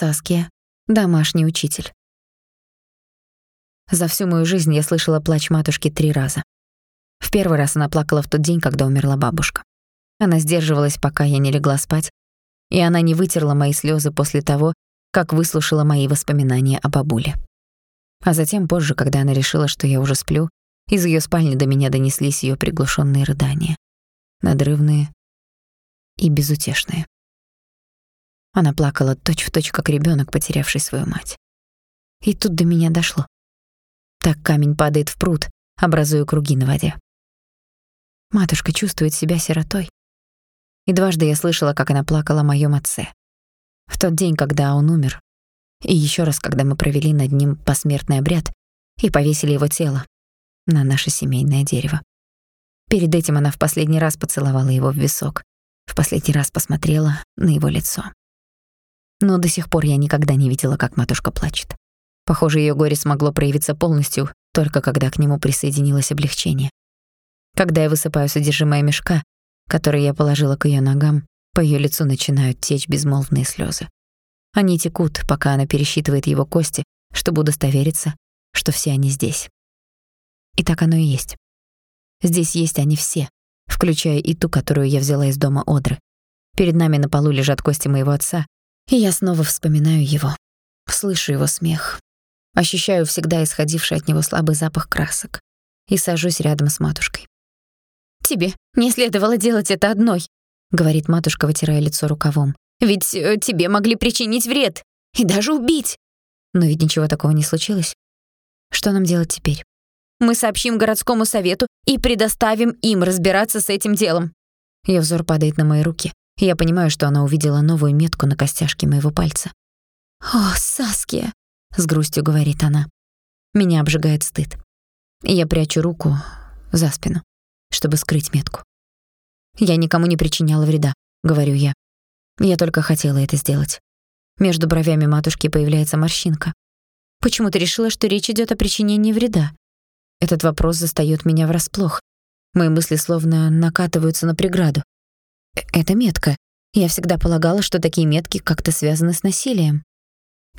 Саския, домашний учитель. За всю мою жизнь я слышала плач матушки три раза. В первый раз она плакала в тот день, когда умерла бабушка. Она сдерживалась, пока я не легла спать, и она не вытерла мои слезы после того, как выслушала мои воспоминания о бабуле. А затем позже, когда она решила, что я уже сплю, из ее спальни до меня донеслись ее приглушенные рыдания. Надрывные и безутешные. Она плакала точь-в-точь, точь, как ребенок, потерявший свою мать. И тут до меня дошло. Так камень падает в пруд, образуя круги на воде. Матушка чувствует себя сиротой. И дважды я слышала, как она плакала о моём отце. В тот день, когда он умер, и ещё раз, когда мы провели над ним посмертный обряд и повесили его тело на наше семейное дерево. Перед этим она в последний раз поцеловала его в висок, в последний раз посмотрела на его лицо. Но до сих пор я никогда не видела, как матушка плачет. Похоже, её горе смогло проявиться полностью, только когда к нему присоединилось облегчение. Когда я высыпаю содержимое мешка, который я положила к её ногам, по её лицу начинают течь безмолвные слёзы. Они текут, пока она пересчитывает его кости, чтобы удостовериться, что все они здесь. И так оно и есть. Здесь есть они все, включая и ту, которую я взяла из дома Одры. Перед нами на полу лежат кости моего отца, и я снова вспоминаю его. Слышу его смех. Ощущаю всегда исходивший от него слабый запах красок. И сажусь рядом с матушкой. «Тебе не следовало делать это одной», — говорит матушка, вытирая лицо рукавом. «Ведь э, тебе могли причинить вред и даже убить». Но ведь ничего такого не случилось. Что нам делать теперь? Мы сообщим городскому совету и предоставим им разбираться с этим делом. Её взор падает на мои руки, я понимаю, что она увидела новую метку на костяшке моего пальца. «О, Саския!» — с грустью говорит она. Меня обжигает стыд. Я прячу руку за спину, чтобы скрыть метку. «Я никому не причиняла вреда», — говорю я. Я только хотела это сделать. Между бровями матушки появляется морщинка. «Почему ты решила, что речь идёт о причинении вреда?» Этот вопрос застаёт меня врасплох. Мои мысли словно накатываются на преграду. «Э, «Это метка. Я всегда полагала, что такие метки как-то связаны с насилием».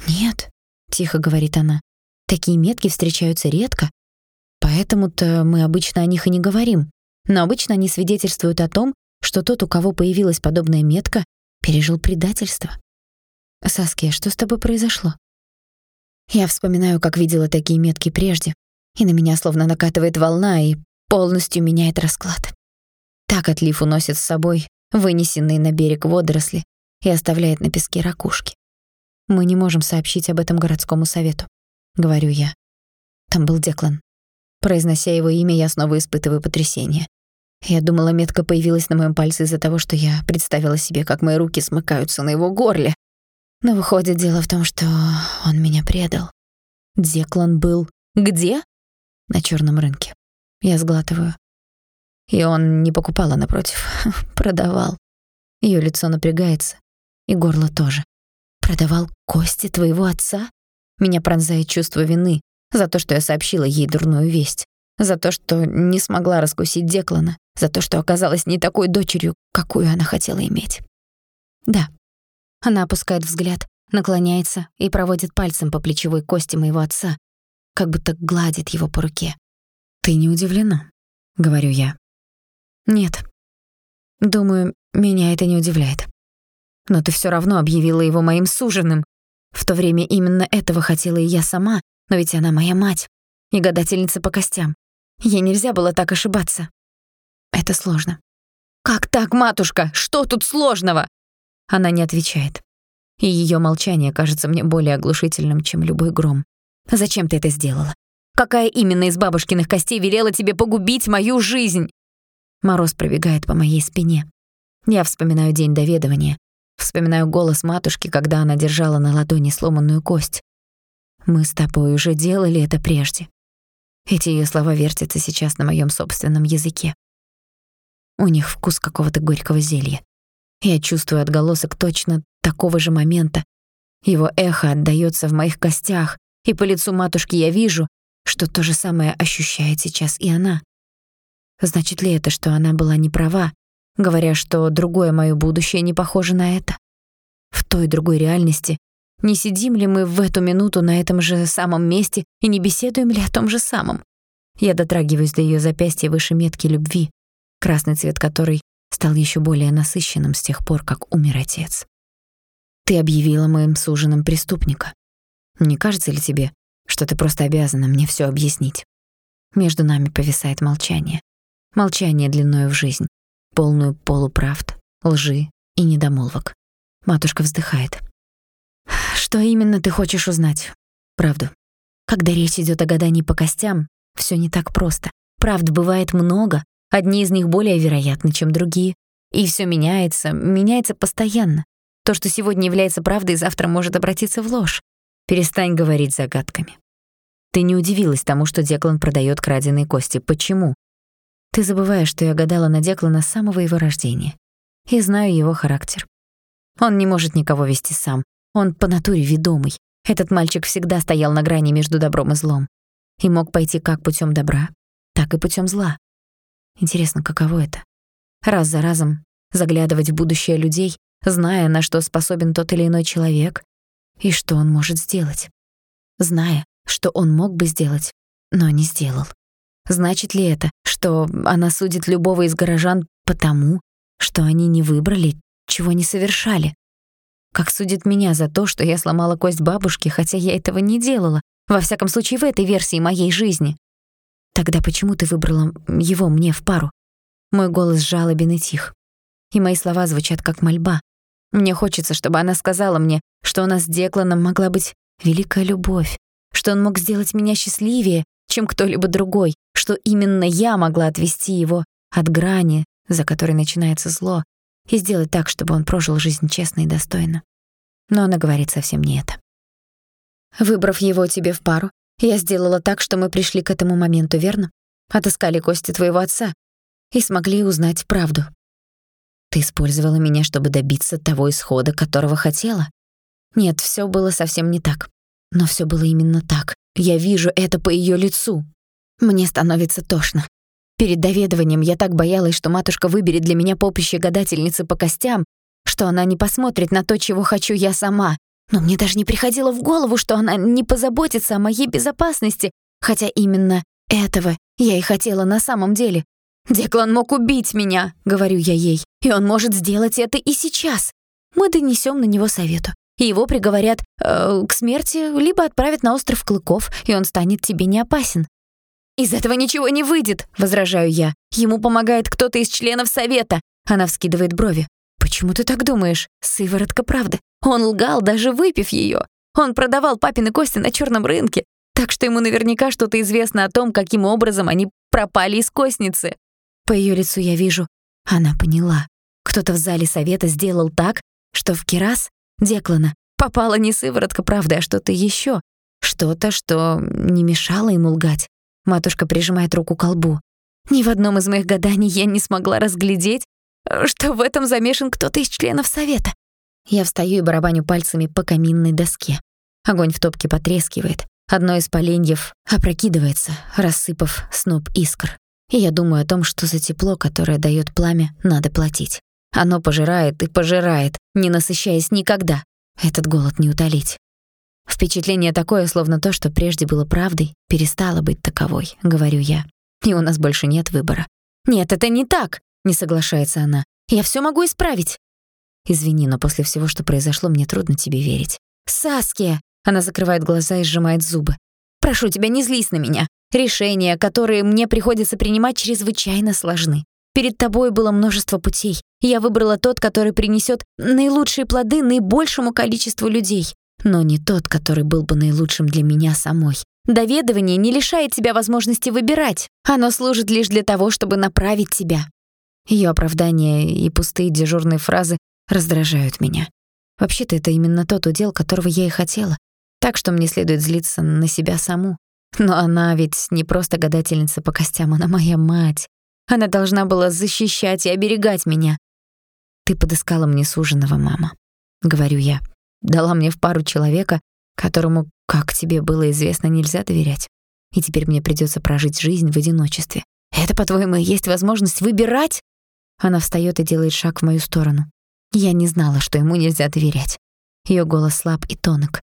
«Нет», — тихо говорит она, — «такие метки встречаются редко, поэтому-то мы обычно о них и не говорим. Но обычно они свидетельствуют о том, что тот, у кого появилась подобная метка, пережил предательство. Саския, что с тобой произошло? Я вспоминаю, как видела такие метки прежде, и на меня словно накатывает волна и полностью меняет расклад. Так отлив уносит с собой вынесенные на берег водоросли и оставляет на песке ракушки. Мы не можем сообщить об этом городскому совету, говорю я. Там был Деклан. Произнося его имя, я снова испытываю потрясение. Я думала, метка появилась на моем пальце из-за того, что я представила себе, как мои руки смыкаются на его горле. Но выходит, дело в том, что он меня предал. Деклан был где? На черном рынке. Я сглатываю. И он не покупал, а напротив, продавал. Ее лицо напрягается, и горло тоже. Продавал кости твоего отца? Меня пронзает чувство вины за то, что я сообщила ей дурную весть, за то, что не смогла раскусить Деклана, за то, что оказалась не такой дочерью, какую она хотела иметь. Да. Она опускает взгляд, наклоняется и проводит пальцем по плечевой кости моего отца, как будто гладит его по руке. «Ты не удивлена?» — говорю я. «Нет. Думаю, меня это не удивляет. Но ты всё равно объявила его моим суженым. В то время именно этого хотела и я сама, но ведь она моя мать и гадательница по костям. Ей нельзя было так ошибаться. Это сложно. «Как так, матушка? Что тут сложного?» Она не отвечает. И её молчание кажется мне более оглушительным, чем любой гром. «Зачем ты это сделала? Какая именно из бабушкиных костей велела тебе погубить мою жизнь?» Мороз пробегает по моей спине. Я вспоминаю день доведования. Вспоминаю голос матушки, когда она держала на ладони сломанную кость. «Мы с тобой уже делали это прежде». Эти её слова вертятся сейчас на моём собственном языке. У них вкус какого-то горького зелья. Я чувствую отголосок точно такого же момента. Его эхо отдаётся в моих костях, и по лицу матушки я вижу, что то же самое ощущает сейчас и она. Значит ли это, что она была не права, говоря, что другое моё будущее не похоже на это? В той другой реальности Не сидим ли мы в эту минуту на этом же самом месте и не беседуем ли о том же самом? Я дотрагиваюсь до её запястья выше метки любви, красный цвет которой стал ещё более насыщенным с тех пор, как умер отец. Ты объявила моим суженым преступника. Не кажется ли тебе, что ты просто обязана мне всё объяснить? Между нами повисает молчание. Молчание длиною в жизнь, полную полуправд, лжи и недомолвок. Матушка вздыхает. Что именно ты хочешь узнать? Правду. Когда речь идёт о гадании по костям, всё не так просто. Правд бывает много, одни из них более вероятны, чем другие. И всё меняется, меняется постоянно. То, что сегодня является правдой, завтра может обратиться в ложь. Перестань говорить загадками. Ты не удивилась тому, что Деклан продаёт краденые кости. Почему? Ты забываешь, что я гадала на Деклана с самого его рождения. И знаю его характер. Он не может никого вести сам. Он по натуре ведомый. Этот мальчик всегда стоял на грани между добром и злом. И мог пойти как путём добра, так и путём зла. Интересно, каково это? Раз за разом заглядывать в будущее людей, зная, на что способен тот или иной человек и что он может сделать. Зная, что он мог бы сделать, но не сделал. Значит ли это, что она судит любого из горожан потому, что они не выбрали, чего не совершали? Как судит меня за то, что я сломала кость бабушки, хотя я этого не делала, во всяком случае в этой версии моей жизни? Тогда почему ты выбрала его мне в пару? Мой голос жалобен и тих. И мои слова звучат как мольба. Мне хочется, чтобы она сказала мне, что у нас с Декланом могла быть великая любовь, что он мог сделать меня счастливее, чем кто-либо другой, что именно я могла отвести его от грани, за которой начинается зло, и сделать так, чтобы он прожил жизнь честно и достойно. Но она говорит совсем не это. Выбрав его тебе в пару, я сделала так, что мы пришли к этому моменту, верно? Отыскали кости твоего отца и смогли узнать правду. Ты использовала меня, чтобы добиться того исхода, которого хотела? Нет, всё было совсем не так. Но всё было именно так. Я вижу это по её лицу. Мне становится тошно. Перед доведованием я так боялась, что матушка выберет для меня поприще гадательницы по костям, что она не посмотрит на то, чего хочу я сама. Но мне даже не приходило в голову, что она не позаботится о моей безопасности, хотя именно этого я и хотела на самом деле. «Деклан мог убить меня», — говорю я ей, «и он может сделать это и сейчас. Мы донесем на него совету, и его приговорят э, к смерти, либо отправят на остров Клыков, и он станет тебе не опасен. «Из этого ничего не выйдет», — возражаю я. «Ему помогает кто-то из членов совета». Она вскидывает брови. «Почему ты так думаешь? Сыворотка правды. Он лгал, даже выпив её. Он продавал папины кости на чёрном рынке, так что ему наверняка что-то известно о том, каким образом они пропали из костницы». По её лицу я вижу, она поняла. Кто-то в зале совета сделал так, что в Керас, Деклана, попала не сыворотка правды, а что-то ещё. Что-то, что не мешало ему лгать. Матушка прижимает руку к колбу. Ни в одном из моих гаданий я не смогла разглядеть, что в этом замешан кто-то из членов совета. Я встаю и барабаню пальцами по каминной доске. Огонь в топке потрескивает. Одно из поленьев опрокидывается, рассыпав сноп искр. И я думаю о том, что за тепло, которое даёт пламя, надо платить. Оно пожирает и пожирает, не насыщаясь никогда. Этот голод не утолить. Впечатление такое, словно то, что прежде было правдой, перестало быть таковой, говорю я. И у нас больше нет выбора. Нет, это не так, не соглашается она. Я всё могу исправить. Извини, но после всего, что произошло, мне трудно тебе верить. Саския, она закрывает глаза и сжимает зубы. Прошу тебя, не злись на меня. Решения, которые мне приходится принимать, чрезвычайно сложны. Перед тобой было множество путей. Я выбрала тот, который принесёт наилучшие плоды наибольшему количеству людей но не тот, который был бы наилучшим для меня самой. Доведывание не лишает тебя возможности выбирать. Оно служит лишь для того, чтобы направить тебя. Её оправдания и пустые дежурные фразы раздражают меня. Вообще-то это именно тот удел, которого я и хотела. Так что мне следует злиться на себя саму. Но она ведь не просто гадательница по костям, она моя мать. Она должна была защищать и оберегать меня. «Ты подыскала мне суженого, мама», — говорю я дала мне в пару человека, которому, как тебе было известно, нельзя доверять. И теперь мне придётся прожить жизнь в одиночестве. Это, по-твоему, есть возможность выбирать? Она встаёт и делает шаг в мою сторону. Я не знала, что ему нельзя доверять. Её голос слаб и тонок.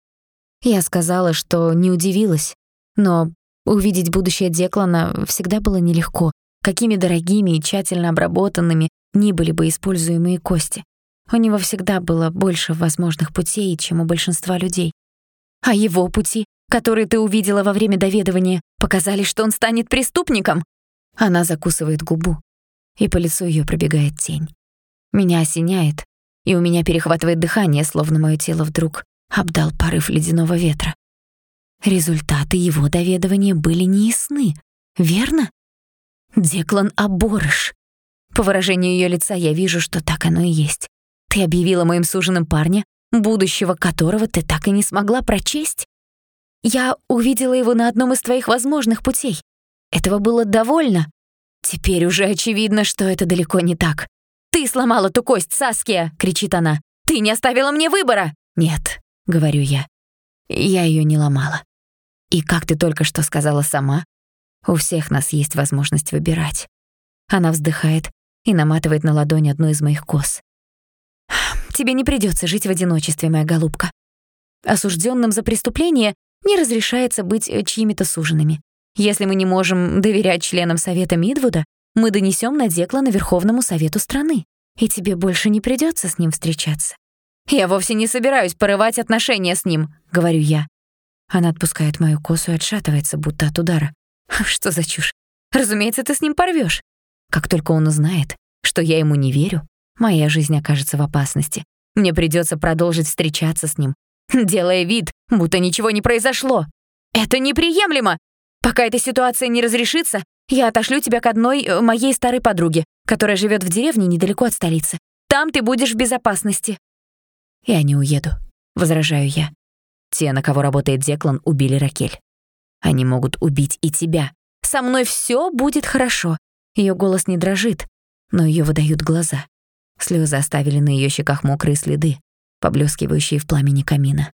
Я сказала, что не удивилась, но увидеть будущее Деклана всегда было нелегко, какими дорогими и тщательно обработанными ни были бы используемые кости. У него всегда было больше возможных путей, чем у большинства людей. А его пути, которые ты увидела во время доведывания, показали, что он станет преступником. Она закусывает губу, и по лицу её пробегает тень. Меня осеняет, и у меня перехватывает дыхание, словно моё тело вдруг обдал порыв ледяного ветра. Результаты его доведывания были неясны, верно? Деклан Аборыш. По выражению её лица я вижу, что так оно и есть. Ты объявила моим суженым парня, будущего которого ты так и не смогла прочесть? Я увидела его на одном из твоих возможных путей. Этого было довольно. Теперь уже очевидно, что это далеко не так. «Ты сломала ту кость, Саския!» — кричит она. «Ты не оставила мне выбора!» «Нет», — говорю я. «Я её не ломала. И как ты только что сказала сама, у всех нас есть возможность выбирать». Она вздыхает и наматывает на ладонь одну из моих кос. «Тебе не придётся жить в одиночестве, моя голубка. Осуждённым за преступление не разрешается быть чьими-то суженными. Если мы не можем доверять членам Совета Мидвуда, мы донесем на Деклана Верховному Совету страны, и тебе больше не придется с ним встречаться. «Я вовсе не собираюсь порывать отношения с ним», — говорю я. Она отпускает мою косу и отшатывается, будто от удара. Что за чушь? Разумеется, ты с ним порвёшь. Как только он узнает, что я ему не верю, моя жизнь окажется в опасности. Мне придётся продолжить встречаться с ним, делая вид, будто ничего не произошло. Это неприемлемо! Пока эта ситуация не разрешится, я отошлю тебя к одной э, моей старой подруге, которая живет в деревне недалеко от столицы. Там ты будешь в безопасности». «Я не уеду», — возражаю я. «Те, на кого работает Деклан, убили Ракель. Они могут убить и тебя. Со мной все будет хорошо». Ее голос не дрожит, но ее выдают глаза. Слезы оставили на ее щеках мокрые следы, поблескивающие в пламени камина.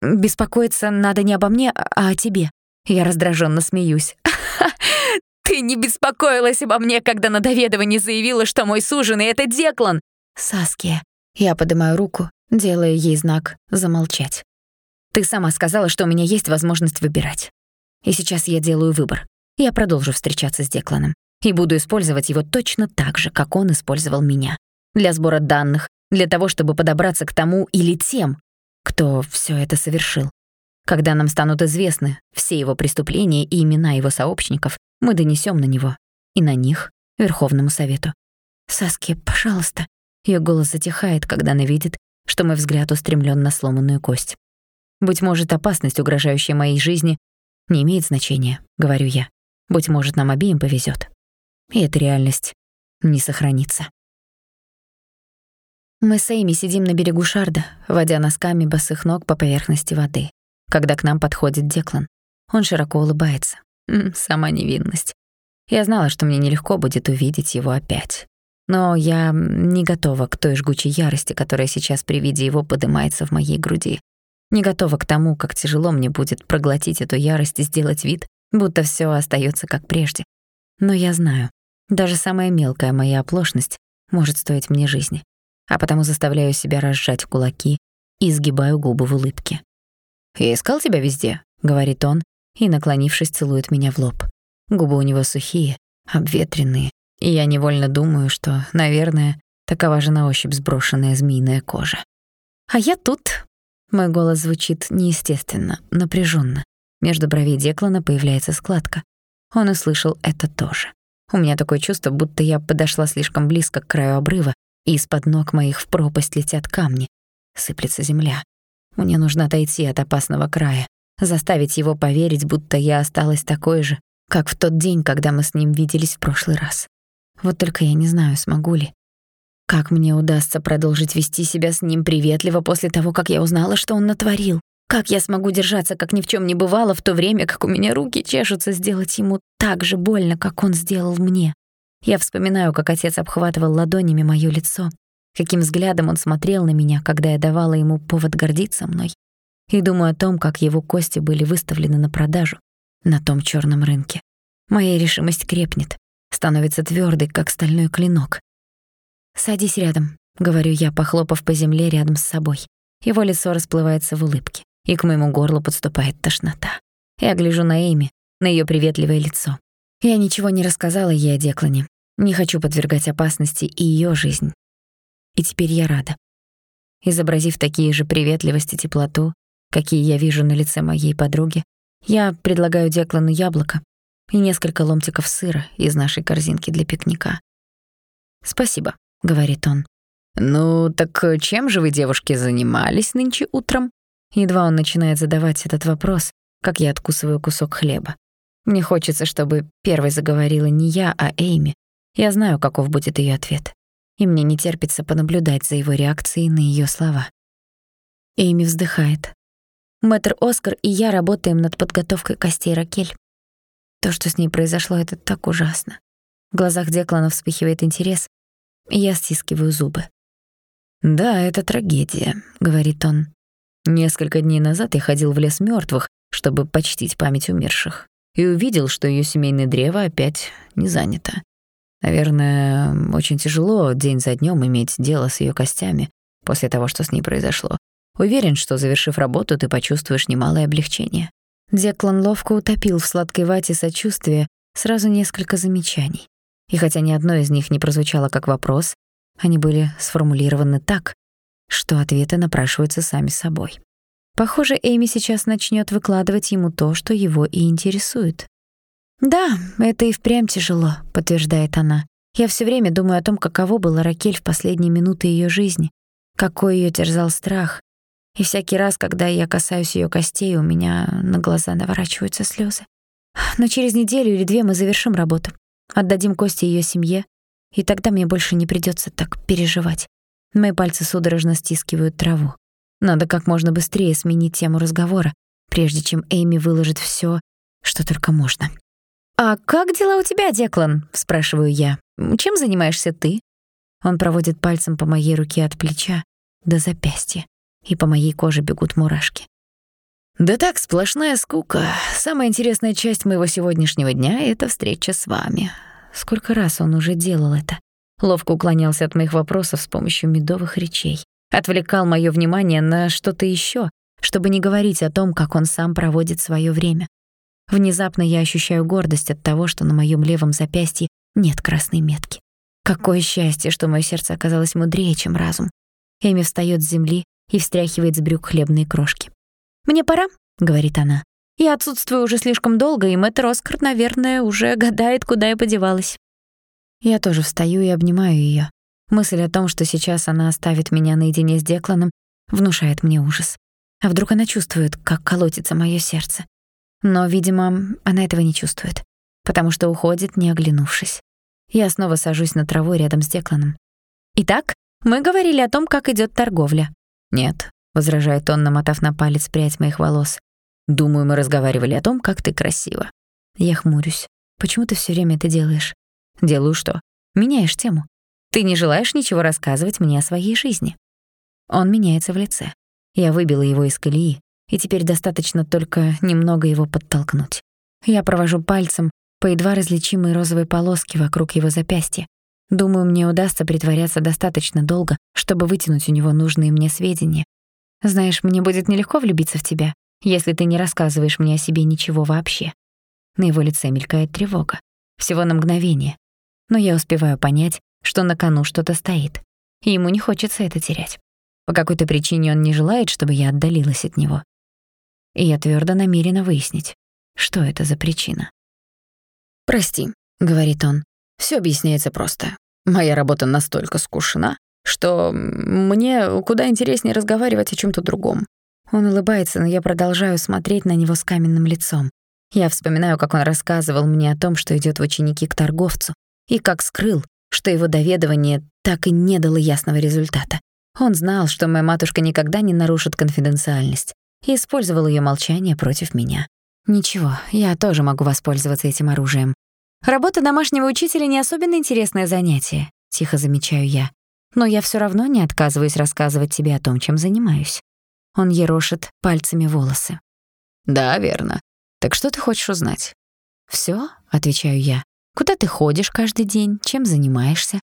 «Беспокоиться надо не обо мне, а о тебе», я раздраженно смеюсь. «Ты не беспокоилась обо мне, когда на доведывании заявила, что мой суженый — это Деклан!» «Саския». Я поднимаю руку, делая ей знак «замолчать». «Ты сама сказала, что у меня есть возможность выбирать. И сейчас я делаю выбор. Я продолжу встречаться с Декланом. И буду использовать его точно так же, как он использовал меня. Для сбора данных, для того, чтобы подобраться к тому или тем, кто всё это совершил. Когда нам станут известны все его преступления и имена его сообщников, мы донесем на него и на них Верховному Совету. «Саски, пожалуйста». Ее голос затихает, когда она видит, что мой взгляд устремлен на сломанную кость. «Быть может, опасность, угрожающая моей жизни, не имеет значения», — говорю я. «Быть может, нам обеим повезет, И эта реальность не сохранится». Мы с Эйми сидим на берегу Шарда, водя носками босых ног по поверхности воды когда к нам подходит Деклан. Он широко улыбается. сама невинность. Я знала, что мне нелегко будет увидеть его опять. Но я не готова к той жгучей ярости, которая сейчас при виде его поднимается в моей груди. Не готова к тому, как тяжело мне будет проглотить эту ярость и сделать вид, будто все остается как прежде. Но я знаю, даже самая мелкая моя оплошность может стоить мне жизни. А потому заставляю себя разжать кулаки и изгибаю губы в улыбке. «Я искал тебя везде», — говорит он, и, наклонившись, целует меня в лоб. Губы у него сухие, обветренные, и я невольно думаю, что, наверное, такова же на ощупь сброшенная змеиная кожа. «А я тут». Мой голос звучит неестественно, напряженно. Между бровей Деклана появляется складка. Он услышал это тоже. У меня такое чувство, будто я подошла слишком близко к краю обрыва, из-под ног моих в пропасть летят камни. Сыплется земля. Мне нужно отойти от опасного края, заставить его поверить, будто я осталась такой же, как в тот день, когда мы с ним виделись в прошлый раз. Вот только я не знаю, смогу ли. Как мне удастся продолжить вести себя с ним приветливо после того, как я узнала, что он натворил? Как я смогу держаться, как ни в чем не бывало, в то время, как у меня руки чешутся сделать ему так же больно, как он сделал мне? Я вспоминаю, как отец обхватывал ладонями моё лицо, каким взглядом он смотрел на меня, когда я давала ему повод гордиться мной, и думаю о том, как его кости были выставлены на продажу на том черном рынке. Моя решимость крепнет, становится твердой, как стальной клинок. «Садись рядом», — говорю я, похлопав по земле рядом с собой. Его лицо расплывается в улыбке, и к моему горлу подступает тошнота. Я гляжу на Эми, на ее приветливое лицо. Я ничего не рассказала ей о Деклане. Не хочу подвергать опасности и ее жизнь. И теперь я рада. Изобразив такие же приветливость и теплоту, какие я вижу на лице моей подруги, я предлагаю Деклану яблоко и несколько ломтиков сыра из нашей корзинки для пикника. «Спасибо», — говорит он. «Ну, так чем же вы, девушки, занимались нынче утром?» Едва он начинает задавать этот вопрос, как я откусываю кусок хлеба. Мне хочется, чтобы первой заговорила не я, а Эйми. Я знаю, каков будет ее ответ. И мне не терпится понаблюдать за его реакцией на ее слова. Эйми вздыхает. Мэтр Оскар и я работаем над подготовкой костей Ракель. То, что с ней произошло, это так ужасно. В глазах Деклана вспыхивает интерес, я стискиваю зубы. «Да, это трагедия», — говорит он. «Несколько дней назад я ходил в лес мёртвых, чтобы почтить память умерших, и увидел, что её семейное древо опять не занято. Наверное, очень тяжело день за днём иметь дело с её костями после того, что с ней произошло. Уверен, что, завершив работу, ты почувствуешь немалое облегчение». Деклан ловко утопил в сладкой вате сочувствия сразу несколько замечаний. И хотя ни одно из них не прозвучало как вопрос, они были сформулированы так, что ответы напрашиваются сами собой. Похоже, Эми сейчас начнет выкладывать ему то, что его и интересует. «Да, это и впрямь тяжело», — подтверждает она. «Я все время думаю о том, каково было Ракель в последние минуты ее жизни, какой ее терзал страх. И всякий раз, когда я касаюсь ее костей, у меня на глаза наворачиваются слезы. Но через неделю или две мы завершим работу. Отдадим кости ее семье, и тогда мне больше не придется так переживать. Мои пальцы судорожно стискивают траву. Надо как можно быстрее сменить тему разговора, прежде чем Эми выложит все, что только можно. «А как дела у тебя, Деклан?» — спрашиваю я. «Чем занимаешься ты?» Он проводит пальцем по моей руке от плеча до запястья, и по моей коже бегут мурашки. «Да так, сплошная скука. Самая интересная часть моего сегодняшнего дня — это встреча с вами. Сколько раз он уже делал это. Ловко уклонялся от моих вопросов с помощью медовых речей. Отвлекал моё внимание на что-то ещё, чтобы не говорить о том, как он сам проводит своё время. Внезапно я ощущаю гордость от того, что на моём левом запястье нет красной метки. Какое счастье, что моё сердце оказалось мудрее, чем разум. Эми встаёт с земли и встряхивает с брюк хлебные крошки. «Мне пора», — говорит она. Я отсутствую уже слишком долго, и мэтр Оскар, наверное, уже гадает, куда я подевалась. Я тоже встаю и обнимаю её. Мысль о том, что сейчас она оставит меня наедине с Декланом, внушает мне ужас. А вдруг она чувствует, как колотится моё сердце? Но, видимо, она этого не чувствует, потому что уходит, не оглянувшись. Я снова сажусь на траву рядом с Декланом. «Итак, мы говорили о том, как идёт торговля». «Нет», — возражает он, намотав на палец прядь моих волос. Думаю, мы разговаривали о том, как ты красива. Я хмурюсь. Почему ты всё время это делаешь? Делаю что? Меняешь тему. Ты не желаешь ничего рассказывать мне о своей жизни. Он меняется в лице. Я выбила его из колеи, и теперь достаточно только немного его подтолкнуть. Я провожу пальцем по едва различимой розовой полоске вокруг его запястья. Думаю, мне удастся притворяться достаточно долго, чтобы вытянуть у него нужные мне сведения. Знаешь, мне будет нелегко влюбиться в тебя, если ты не рассказываешь мне о себе ничего вообще. На его лице мелькает тревога. Всего на мгновение. Но я успеваю понять, что на кону что-то стоит. И ему не хочется это терять. По какой-то причине он не желает, чтобы я отдалилась от него. И я твёрдо намерена выяснить, что это за причина. «Прости», — говорит он, — «всё объясняется просто. Моя работа настолько скучна, что мне куда интереснее разговаривать о чём-то другом. Он улыбается, но я продолжаю смотреть на него с каменным лицом. Я вспоминаю, как он рассказывал мне о том, что идёт в ученики к торговцу, и как скрыл, что его доведывание так и не дало ясного результата. Он знал, что моя матушка никогда не нарушит конфиденциальность, и использовал её молчание против меня. Ничего, я тоже могу воспользоваться этим оружием. Работа домашнего учителя не особенно интересное занятие, тихо замечаю я. Но я всё равно не отказываюсь рассказывать тебе о том, чем занимаюсь. Он ерошит пальцами волосы. «Да, верно. Так что ты хочешь узнать?» «Всё», — отвечаю я. «Куда ты ходишь каждый день? Чем занимаешься?»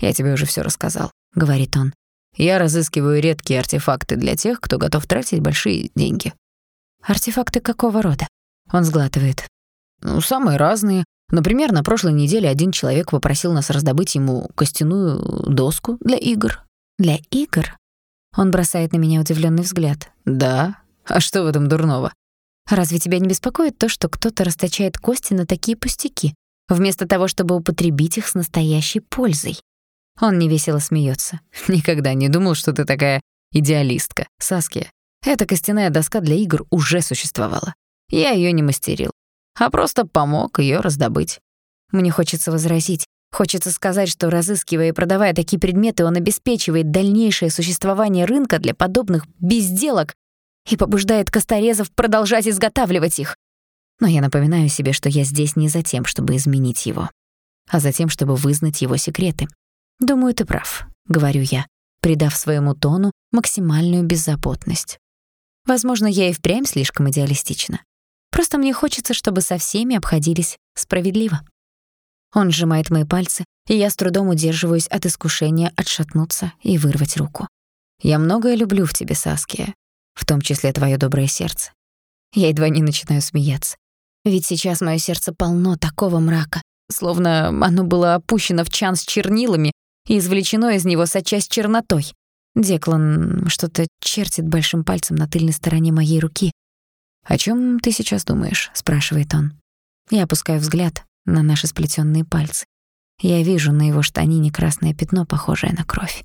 «Я тебе уже всё рассказал», — говорит он. Я разыскиваю редкие артефакты для тех, кто готов тратить большие деньги. Артефакты какого рода? Он сглатывает. Ну, самые разные. Например, на прошлой неделе один человек попросил нас раздобыть ему костяную доску для игр. Для игр? Он бросает на меня удивленный взгляд. Да. А что в этом дурного? Разве тебя не беспокоит то, что кто-то расточает кости на такие пустяки, вместо того, чтобы употребить их с настоящей пользой? Он невесело смеется. Никогда не думал, что ты такая идеалистка, Саския. Эта костяная доска для игр уже существовала. Я ее не мастерил, а просто помог ее раздобыть. Мне хочется возразить. Хочется сказать, что разыскивая и продавая такие предметы, он обеспечивает дальнейшее существование рынка для подобных безделок и побуждает косторезов продолжать изготавливать их. Но я напоминаю себе, что я здесь не за тем, чтобы изменить его, а за тем, чтобы вызнать его секреты. «Думаю, ты прав», — говорю я, придав своему тону максимальную беззаботность. Возможно, я и впрямь слишком идеалистична. Просто мне хочется, чтобы со всеми обходились справедливо. Он сжимает мои пальцы, и я с трудом удерживаюсь от искушения отшатнуться и вырвать руку. Я многое люблю в тебе, Саския, в том числе твое доброе сердце. Я едва не начинаю смеяться. Ведь сейчас моё сердце полно такого мрака, словно оно было опущено в чан с чернилами и извлечено из него сочась чернотой. Деклан что-то чертит большим пальцем на тыльной стороне моей руки. «О чем ты сейчас думаешь?» — спрашивает он. Я опускаю взгляд на наши сплетенные пальцы. Я вижу на его штанине красное пятно, похожее на кровь.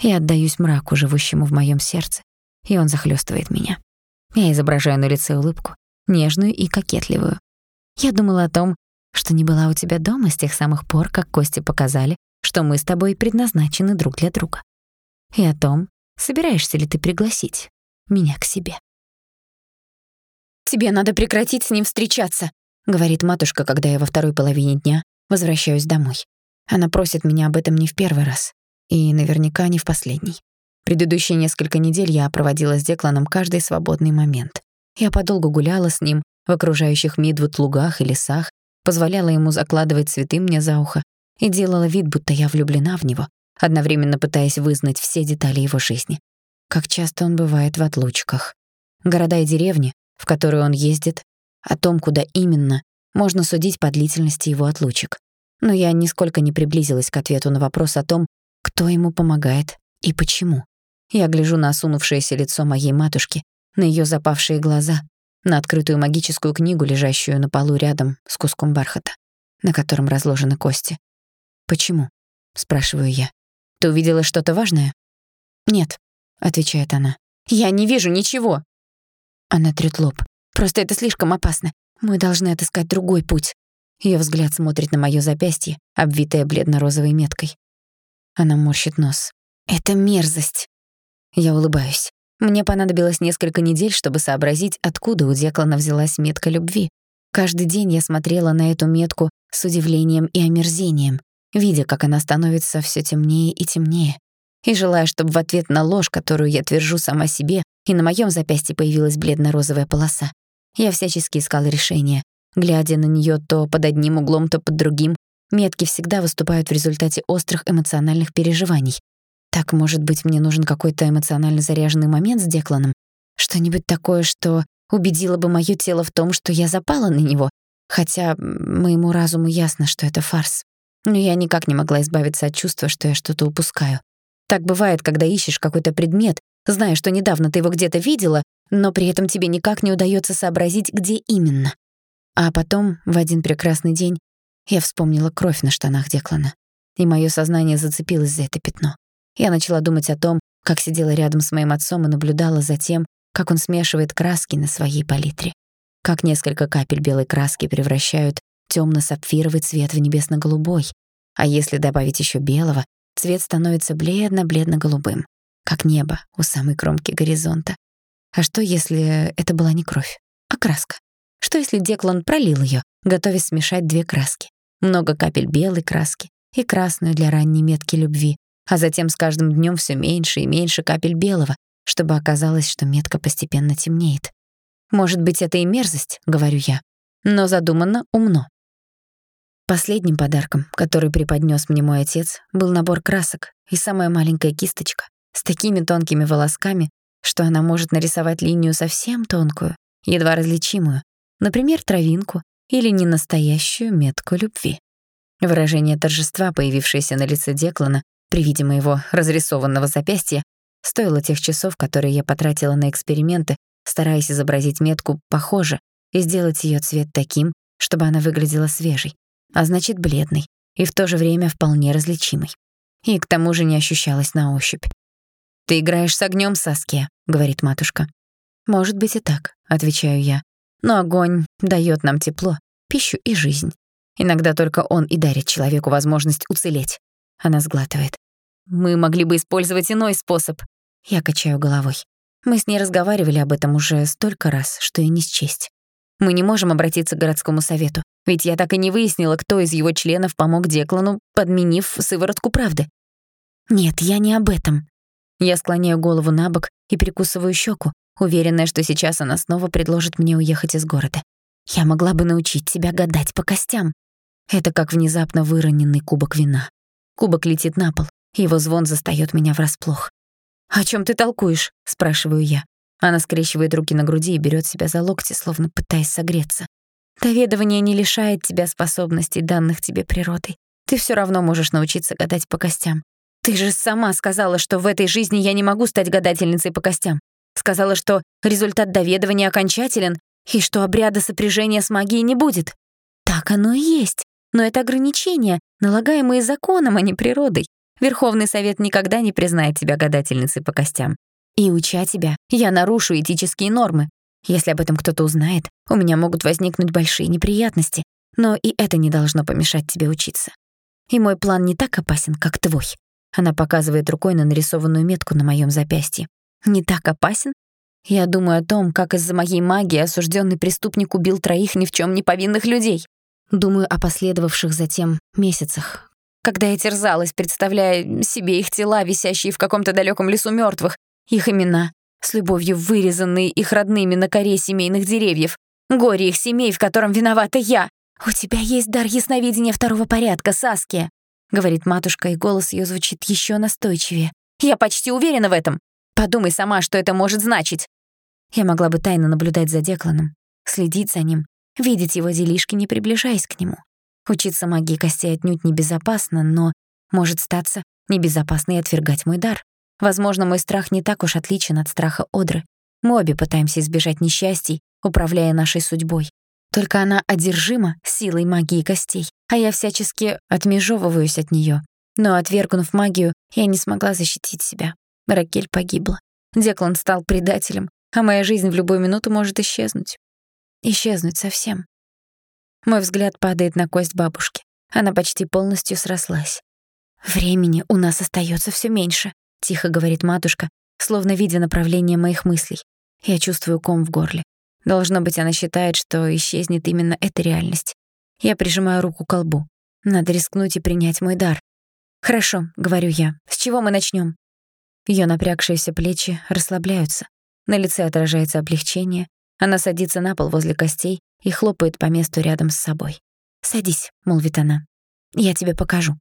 Я отдаюсь мраку, живущему в моем сердце, и он захлестывает меня. Я изображаю на лице улыбку, нежную и кокетливую. Я думала о том, что не была у тебя дома с тех самых пор, как кости показали, что мы с тобой предназначены друг для друга. И о том, собираешься ли ты пригласить меня к себе. «Тебе надо прекратить с ним встречаться», — говорит матушка, когда я во второй половине дня возвращаюсь домой. Она просит меня об этом не в первый раз, и наверняка не в последний. Предыдущие несколько недель я проводила с Декланом каждый свободный момент. Я подолгу гуляла с ним в окружающих Мидвуд лугах и лесах, позволяла ему закладывать цветы мне за ухо, и делала вид, будто я влюблена в него, одновременно пытаясь вызнать все детали его жизни. Как часто он бывает в отлучках. Города и деревни, в которые он ездит, о том, куда именно, можно судить по длительности его отлучек. Но я нисколько не приблизилась к ответу на вопрос о том, кто ему помогает и почему. Я гляжу на осунувшееся лицо моей матушки, на её запавшие глаза, на открытую магическую книгу, лежащую на полу рядом с куском бархата, на котором разложены кости, «Почему?» — спрашиваю я. «Ты увидела что-то важное?» «Нет», — отвечает она. «Я не вижу ничего». Она трёт лоб. «Просто это слишком опасно. Мы должны отыскать другой путь». Её взгляд смотрит на моё запястье, обвитое бледно-розовой меткой. Она морщит нос. «Это мерзость». Я улыбаюсь. Мне понадобилось несколько недель, чтобы сообразить, откуда у Деклана взялась метка любви. Каждый день я смотрела на эту метку с удивлением и омерзением, видя, как она становится все темнее и темнее, и желая, чтобы в ответ на ложь, которую я твержу сама себе, и на моем запястье появилась бледно-розовая полоса. Я всячески искала решение. Глядя на нее то под одним углом, то под другим, метки всегда выступают в результате острых эмоциональных переживаний. Так, может быть, мне нужен какой-то эмоционально заряженный момент с Декланом? Что-нибудь такое, что убедило бы моё тело в том, что я запала на него, хотя моему разуму ясно, что это фарс. Но я никак не могла избавиться от чувства, что я что-то упускаю. Так бывает, когда ищешь какой-то предмет, зная, что недавно ты его где-то видела, но при этом тебе никак не удаётся сообразить, где именно. А потом, в один прекрасный день, я вспомнила кровь на штанах Деклана, и моё сознание зацепилось за это пятно. Я начала думать о том, как сидела рядом с моим отцом и наблюдала за тем, как он смешивает краски на своей палитре. Как несколько капель белой краски превращают тёмно-сапфировый цвет в небесно-голубой, а если добавить ещё белого, цвет становится бледно-бледно-голубым, как небо у самой кромки горизонта. А что, если это была не кровь, а краска? Что, если Деклан пролил её, готовясь смешать две краски? Много капель белой краски и красную для ранней метки любви, а затем с каждым днём всё меньше и меньше капель белого, чтобы оказалось, что метка постепенно темнеет. Может быть, это и мерзость, говорю я, но задумано умно. Последним подарком, который преподнёс мне мой отец, был набор красок и самая маленькая кисточка, с такими тонкими волосками, что она может нарисовать линию совсем тонкую, едва различимую, например, травинку или ненастоящую метку любви. Выражение торжества, появившееся на лице Деклана при виде моего разрисованного запястья, стоило тех часов, которые я потратила на эксперименты, стараясь изобразить метку похоже и сделать ее цвет таким, чтобы она выглядела свежей, а значит, бледной, и в то же время вполне различимой. И к тому же не ощущалась на ощупь. «Ты играешь с огнем, Саския», — говорит матушка. «Может быть и так», — отвечаю я. «Но огонь дает нам тепло, пищу и жизнь. Иногда только он и дарит человеку возможность уцелеть». Она сглатывает. «Мы могли бы использовать иной способ». Я качаю головой. Мы с ней разговаривали об этом уже столько раз, что и не счесть. Мы не можем обратиться к городскому совету, ведь я так и не выяснила, кто из его членов помог Деклану, подменив сыворотку правды. Нет, я не об этом. Я склоняю голову на бок и прикусываю щеку, уверенная, что сейчас она снова предложит мне уехать из города. Я могла бы научить тебя гадать по костям. Это как внезапно выроненный кубок вина. Кубок летит на пол, его звон застаёт меня врасплох. «О чём ты толкуешь?» — спрашиваю я. Она скрещивает руки на груди и берёт себя за локти, словно пытаясь согреться. Доведывание не лишает тебя способностей, данных тебе природой. Ты всё равно можешь научиться гадать по костям. Ты же сама сказала, что в этой жизни я не могу стать гадательницей по костям. Сказала, что результат доведывания окончателен и что обряда сопряжения с магией не будет. Так оно и есть. Но это ограничения, налагаемые законом, а не природой. Верховный совет никогда не признает тебя гадательницей по костям. И уча тебя, я нарушу этические нормы. Если об этом кто-то узнает, у меня могут возникнуть большие неприятности, но и это не должно помешать тебе учиться. И мой план не так опасен, как твой. Она показывает рукой на нарисованную метку на моем запястье. Не так опасен? Я думаю о том, как из-за моей магии осужденный преступник убил троих ни в чем не повинных людей. Думаю о последовавших затем месяцах, когда я терзалась, представляя себе их тела, висящие в каком-то далеком лесу мертвых, их имена, с любовью вырезанные их родными на коре семейных деревьев, горе их семей, в котором виновата я. «У тебя есть дар ясновидения второго порядка, Саския», — говорит матушка, и голос ее звучит еще настойчивее. «Я почти уверена в этом. Подумай сама, что это может значить». Я могла бы тайно наблюдать за Декланом, следить за ним, видеть его делишки, не приближаясь к нему. Учиться магии костей отнюдь небезопасно, но, может статься, небезопасно и отвергать мой дар. Возможно, мой страх не так уж отличен от страха Одры. Мы обе пытаемся избежать несчастий, управляя нашей судьбой. Только она одержима силой магии костей, а я всячески отмежевываюсь от неё. Но, отвергнув магию, я не смогла защитить себя. Ракель погибла. Деклан стал предателем, а моя жизнь в любую минуту может исчезнуть. Исчезнуть совсем. Мой взгляд падает на кость бабушки. Она почти полностью срослась. «Времени у нас остается все меньше», — тихо говорит матушка, словно видя направление моих мыслей. Я чувствую ком в горле. Должно быть, она считает, что исчезнет именно эта реальность. Я прижимаю руку к колбу. Надо рискнуть и принять мой дар. «Хорошо», — говорю я. «С чего мы начнем? Ее напрягшиеся плечи расслабляются. На лице отражается облегчение. Она садится на пол возле костей и хлопает по месту рядом с собой. «Садись», — молвит она. «Я тебе покажу».